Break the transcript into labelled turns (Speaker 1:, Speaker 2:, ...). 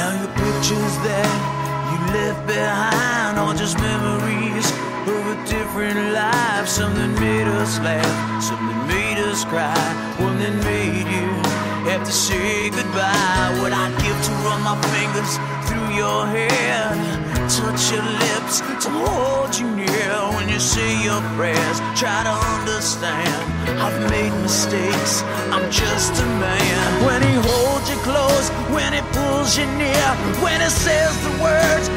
Speaker 1: Now your pictures that you left behind are just memories of a different life. Something made us laugh, something made us cry, one that made you have to say goodbye. What I'd give to run my fingers through your hair, touch your lips, to hold you near when you say your prayers. Try to understand, I've made mistakes, I'm just a man. When he holds you close, when he near, when he says the words